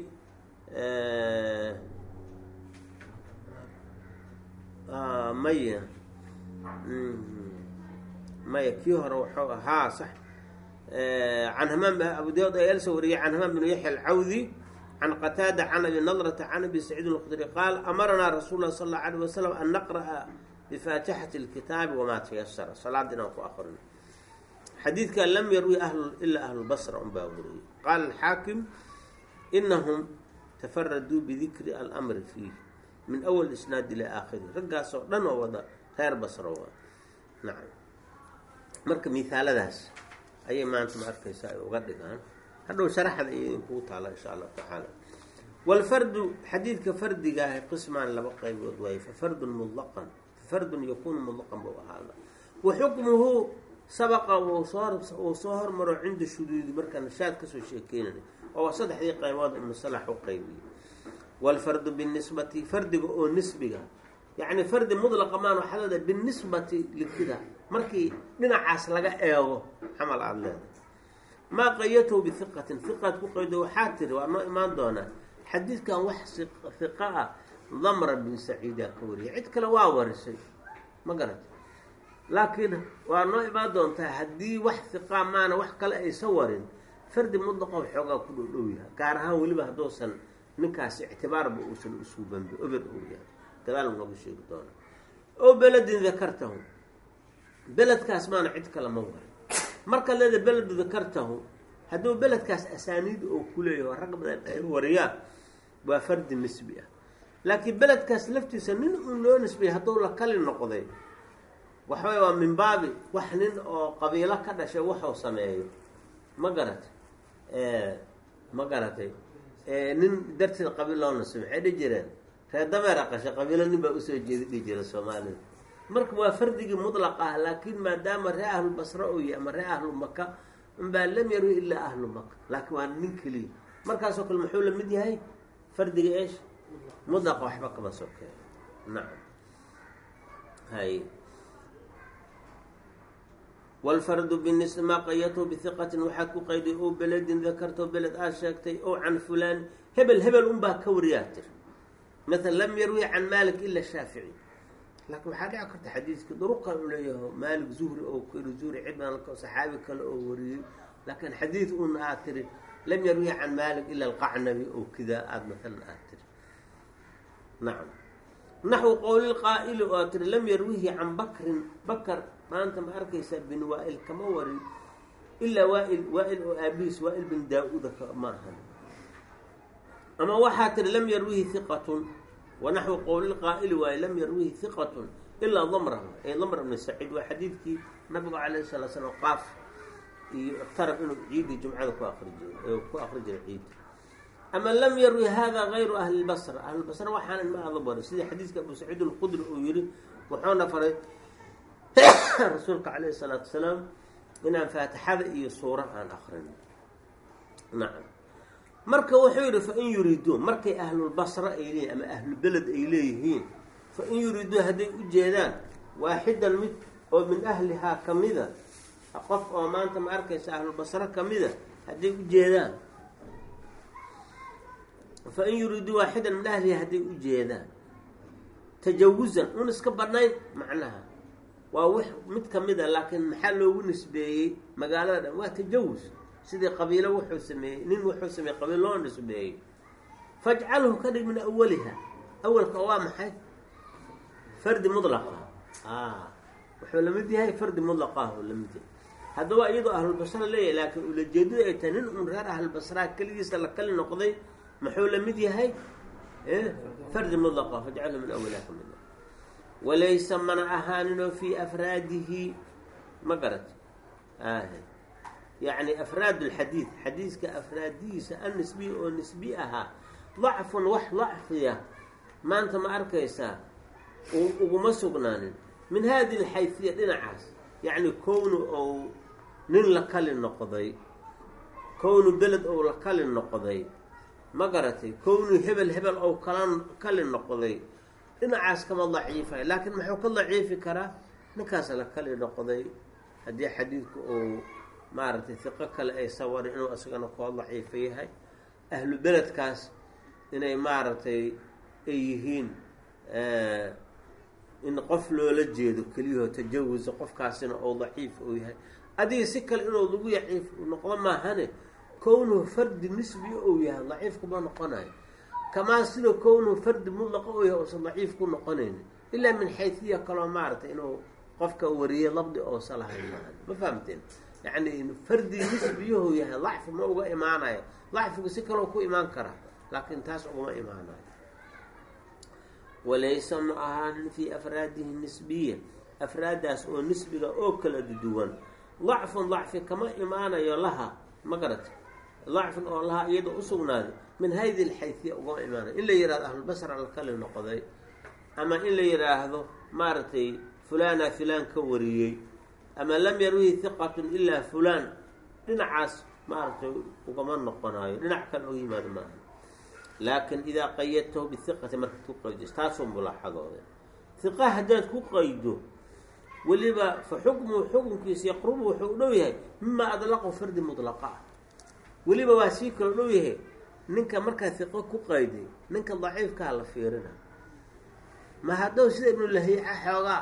maya. Maya kii hore waxuu ahaa sax. Can hamaam abu daawud ayaa soo wariyay can hamaam binu yaxya alcawdi can qataada can abi nadrata can abi saciid alkhudri qaal amaranaa rasuul lah sal allau alayh wasalam an naqra'a bifaatixati lkitaabi wamaa tayasara salaada inaan ku akrino xadiidka lam yarwi ilaa ahlulbasra un baa wariyey. Qaala alxaakim inahum tafaraduu bidikri almri fiih min awal isnaad ilaa aakhiri raggaasoo dhan oo wada reer basro waa nacam marka mihaaladaas ayay maanta ma arkaysa ay uga dhigaan hadhow sharaxda iyo idinkugu taala insha allahu tacaala walfardu xadiidka fardigaahi qismaan laba qaybood waaye fafardun mudlaqan fafardun yakuunu mudlaqan buu ahaada wa xukmuhu sabaqa uu soo hormaro cinda shuduudi markaa nashaad ka soo sheekeynana oo saddexdii qaybood ibnu u qaybiyey. Walfardu binisbati fardiga oo nisbiga. Yacni fardi mudlaqa maan waxaa leedahay binisbati likida markii dhinacaas laga eego camal aada leedahay. Maa qayatow bihiqatin hiqaad ku qaydo waxaa tiri waa noo imaan doonaa. Xadiidkan wax hiqa ah damra bin saciidaa ka wariyay cid kale waa warisay. Ma garata laakiin waa noo imaan doontaa haddii wax hiqaa maana wax kale aysa warin fardi mudlaqa xoogaa ku dhow dhow yahay gaar ahaan weliba hadduusan ninkaas ictibaarba uusan usuubanba ober yahay. Gadaal nooga sheegi doona oo beledin dakartahu beledkaas maana cid kale ma warin. Marka leeda beledu dakartahu hadduu beledkaas asaaniid oo kuleeyaho rag badan ay wariyaan waa fardi nisbi ah. Laakiin beledkaas laftiisa nin uun loo nisbiyay hadduu la kali noqday waxaway waa min baabi wax nin oo qabiilo ka dhashay waxuu sameeyo. Ma garatay ma garatay. Nin darteed qabiil loo nisbay maxay dhihi jireen. Reer dameera qashay. Qabiilo nin baa u soo jeedi dhihi jira soomaalida marka waa fardigii mutlaq ah laakiin maadaama ree ahlu basra uu yahay ama ree ahlu maka unbaa lam yarwi ilaa ahlu maka laakiin waa nin keliya. Markaasoo kale muxuu la mid yahay? Fardiga eesh? Mudlaqa waxba kama soo keeno nacam hay wlfardu binis maa qayathu bihiqatin waxaad ku qayday oo beledin dakarto beled aad sheegtay oo can fulaan hebel hebel unbaa ka wariyaa tir maala lam yarwi can malik ila shaafici laakiin waxaa dhici karta xadiidka duruqan u leeyaho maalik zuhri oo kuyiri zuhri cidban saxaabi kale oo wariyey laakiin xadiid un aad tiri lam yarwi can malik ila alqacnabi oo kidaa aada maalan aad tiri nacam naxwu qowlilqaa'ili oo aad tiri lam yarwihi can bakrin bakar maanta ma arkaysaa bin waa-il kama warin ilaa waail waa-il oo aabihiis waa-il bin daa-uuda ma ahan ama waxaa tiri lam yarwihi hiqatun wanaxwu qowlilqaa'ili waaye lam yarwihi hiqatun ilaa damra ay damra bni saciid waa xadiidkii nabigu calayhi salaa slam qaaf iyo iqtarab inuu ciidii jumcada ku akri jiray ku akri jiray ciidi ama lam yarwi hada gayru ahli lbasra ahlulbasra waxaanan ma ada warin. Sidii xadiiska abu saciid alqudri uu yihi wuxuuna faray rasuulka calayhi salaatu wasalaam inaan faatixada iyo suura aan akrin nacam marka wuxuu yihi fain yuriiduun markay ahlulbasra ay leeyihiin ama ahlubeled ay leeyihiin fain yuriiduun hadday u waaxidan mid oo min ahlihaa kamida qof oo maanta ma arkaysa ahlulbasra kamida hadday u jeedaan. Fain yuriiduun waaxidan min ahlihaa hadday u jeedaan. Tajawuzan un iska banayn macnaha waa w mid kamida laakiin maxaa loogu nisbeeyey? Magaalada dhan waa tajawus sidii qabiilo wuxuu sameeyey nin wuxuu sameeyey qabiil loo nisbeeyey. Fajcalhu ka dhig min awaliha awalka waa maxay? Fardi mudlaqa. A wuxuu la mid yahay fardi mudlaqah oo la mid yahay. Haddaba iyadoo ahlulbasra leeyahay laakiin ulajeedada ay tahay nin un reer ahlulbasraa keligiisa la kali noqday muxuu la mid yahay? Fardi mudlaqa fajcalhu min awaliha ka mid walaysa mana ahaaninoo fii afraadihi ma garat yacni afraad lxadiid xadiidka afraadihiisa annisbiya oo nisbi ahaa dacfun wax dacfiya maanta ma arkaysaa uguma sugnaanin. Min hadihi alxayfiya dhinacaas yacni kownu ou nin la kali noqday kownu beled ou la kali noqday ma garatay? Kownu hebel hebel ou kala kali noqday dhinacaas kama daciifay laakiin muxuu ka daciifi karaa? Ninkaas la kali noqday. Haddii xadiidku uu maaragtay hiqo kale ay sawarin inuu isagana koo daciifo yahay ahlu beledkaas inay maaragtay ay yihiin in qof loola jeedo keliyaho tajawusa qofkaasina oo daciif uu yahay. Adiga si kale inuu lagu yaciif noqdo maahane kownuhu fardi nisbi uu yahay daciif kuma noqonayo kamaa sida kownuhu fardi mudlaqa uu yahay uusan daciif ku noqonayn ilaa min xayfiya kaloo maaragtay inuu qofka wariye labdi oosa lahayn ma fahamteen? Yacni fardi nisbiyahu yahay dacfi ma uga imaanayo. Dacfigu si kaloo ku imaan karaa laakiin taas ugama imaanayo. Walaysa ma ahaanin fii afraadihi nisbiya afraaddaas oo nisbiga oo kala duwan. Dacfun dacfi kama imaanayo laha ma garata dacfun oo laha iyadoo usugnaaday min hadi lxayfiya ugama imaanayo in la yihahdo ahlulbasra la kali noqday ama in la yidhaahdo maaragtay fulaana filaan ka wariyey ama lam yarwihi hiqatun ilaa fulaan. Dhinacaas maaragtay ugama noqonayo dhinac kale oga yimaado maaha. Laakin idaa qayadtahu bihiqati markaad ku qaydo taasoo mulaaxadooda hiqa haddaad ku qaydo weliba fa xukmuhu xukunkiisa yaqrubu wuxuu u dhow yahay mima adlaqu fardi mudlaqa ah weliba waa sii kalo dhow yahay. Ninka markaa hiqo ku qayday ninka daciifkaa la fiirina. Ma haddou sida ibnulahiica xoogaa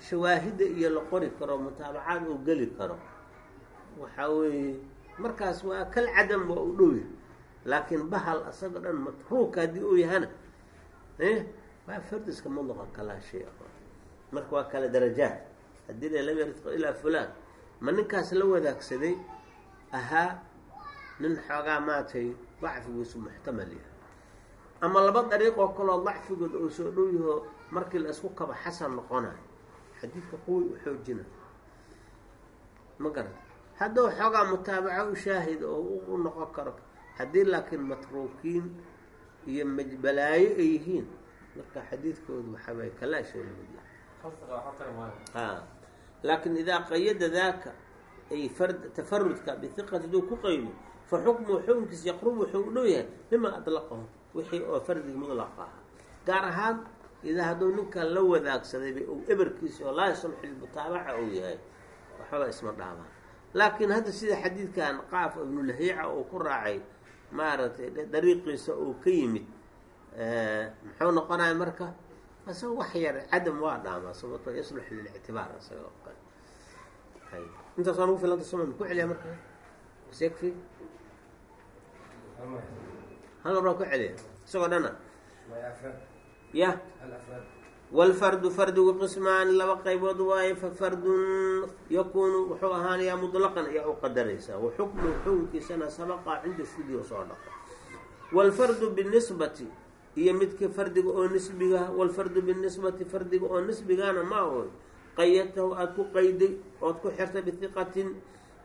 shawaahida iyo la qori karo mutaabacaad uu geli karo? Waxaa weeye markaas waa kal cadam waa u dhow yahay. Laakiin bahal asagoo dhan matruuka haddii uu yahana waa fardiska mudlaqa kalaa shay marka waa kala darajaad. Haddii la lam yarifqo ilaa fulaan. Ma ninkaas la wadaagsaday? Ahaa nin xoogaa maatay dacfigiisu muxtamal yahay ama laba dariiq oo kaloo dacfigood oo soo dhow yahoo markii la isku kaba xasan noqonayo xadiidka quwi u xoojina ma garat hadduu xoogaa mutaabaco u shaahid oo u noqon karo haddii laakiin matruukiin iyo majbalaayo ay yihiin marka xadiidkoodu waxaa waay kalaasho la mid yahay laakin idaa qayada daaka ay tafarudka bihiqati haduu ku qaydo fa xukmuhu xukunkiisa yaqrub wuxuu u dhow yahay mima adlaqahu wixii oo fardig mudlaqa gaar ahaan idaa hadduu ninkan la wadaagsadayba ou eberkiisa oo laa yasulxu lmutaabaca uu yahay waxbaba isma dhaabaan laakiin hadda sida xadiidkan qaaf ibnulahiica uu ku raacay maaragtay dariiqiisa uu ka yimid muxuu noqonaya marka isaga wax yar cadam waa dhaamaa sababto yaslux lilictibaar isaga intaas waa nagu filanta soma ku celiya marka sekfi hal baa ku celiya isagoo dhana. Ya. Wlfardu fardigu qismaani laba qaybood waaye fa fardun yakunu wuxuu ahaanayaa mutlaqan ayaa u qadaraysaa wa xukmu xukunkiisana sabaqa cinda shudiga soo dhaqa. Wlfardu binisbati iyo midka fardiga oo nisbiga wlfardu binisbati fardiga oo nisbigana ma oy qayadtahu aada ku qayday ood ku xirtay bihiqatin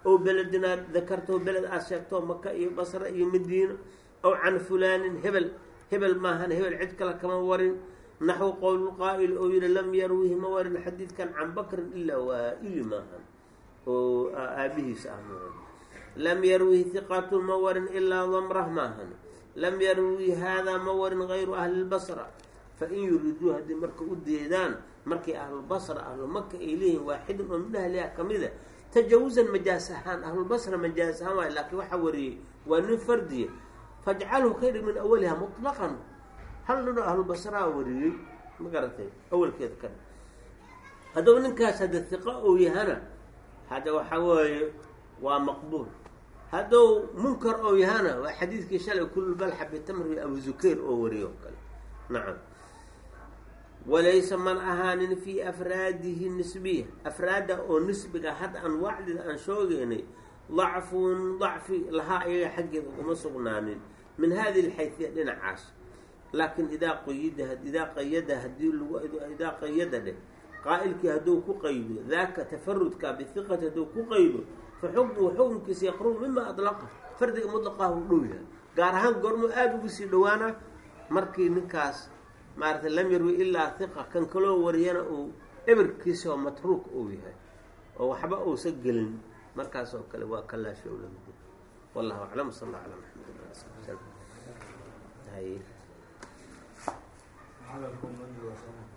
ow beledin aad dakartahu beled aad sheegto maka iyo basra iyo madiina ow can fulaanin hebel hebel maahan hebel cid kale kama warin. Naxwu qowlqaa'il oo yihi lam yarwihi ma warin xadiidkan can bakrin ilaa waa-ili maahan. Oo aabihiisa ah maa lam yarwihi hiqatun ma warin ilaa damrah maahan. Lam yarwi haadaa ma warin gayru ahli lbasra fain yuriduu haddii marka u deedaan markay ahlulbasra ahlumaka ay leeyihiin waaxidun oo min ahliha kamida tajawuzan majaas ahaan ahlulbasra majaas ahaan waay laakiin waxaa wariyey waa nin fardiya fajcalhu khayra min awaliha mutlaqan. Hal ninoo ahlulbasraa wariyey? Ma garatay awalkeeda ka haddaba ninkaas hadda hiqa ou yahana hadda waxaa weeye waa maqbuul. Haddou munkar ou yahana waa xadiidkii shalay kullu balxa bitamri abu zukayr oo wariyo o kale. Nacam walaysa man ahaanin fii afraadihi nisbiya. Afraadda oo nisbiga hadda anwaacdeeda aan shoogeynay dacfun dacfi lahaa iyaga xaggeeda uguma sugnaanin. Min hadihi lxayfiya dhinacaas. Laakiin idaa qayida idaa qayada haddii idaa qayada dheh qaa'ilkii hadduu ku qaydo daaka tafarudka bihiqati hadduu ku qaydo fa xukmuhu xukunkiisa yaqrubu mima adlaqa fardiga mutlaqaha u dhow yahay gaar ahaan goormuu aada ugu sii dhawaana markii ninkaas maaragtay lam yarwi ilaa hiqa kan kaloo wariyana uu eberkiisa oo matruuk uu yahay oo waxba uusan gelin. Markaas oo kale waa kalaasha la mid wallahu aclam sal alla ala maxamed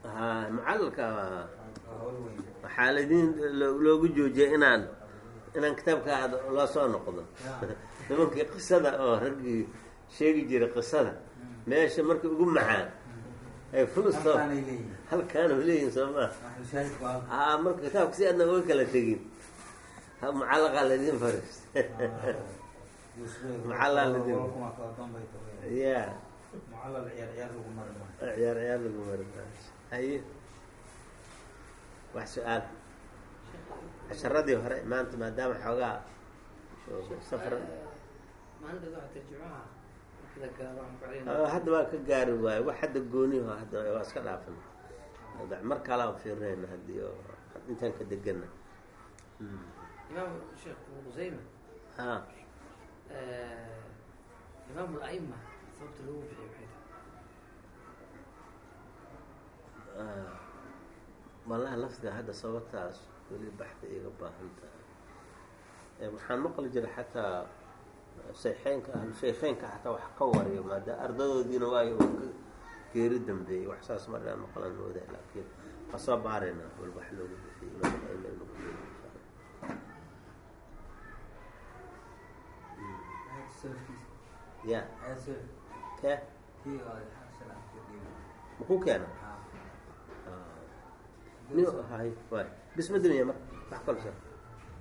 ha mucalalka waxaa laydin loogu joojiyay inaan inaan kitaabka aada loo soo noqdo. Nimankii qisada oo raggii sheegi jiray qisada meesha marka ugu macaan halkaana leeyihiin soo maa a marka kitaabka si aadna uga kala tegin. Mucalaqa laydin fariist ya ciyaar ciyaar lagu mari haye wax su'aal. Casharadii hore maanta maadaama xoogaa safar hadda waa ka gaari waayo. Wax hadda gooniho hadda waa iska dhaafan mar kalaa fiirinayna haddii oo intaan ka degana imaam sheekh qusayma. Ha imaam al-aima sababta loogu bixiy maxay tahay. Wallahi lafdiga hadda sababtaas weli baxda iga baahan tahay. Waxaan maqli jiray xataa sayxeynka ahlushaykheynka xataa wax ka wariyo maada ardadoodiina waayo geeri dambeeyey wax saas markaa maqlan mooda laakiin waa soo baarayna bal wax loogu bixiyey ya ke keena ni hay waay bisma dunya mar wax kalsa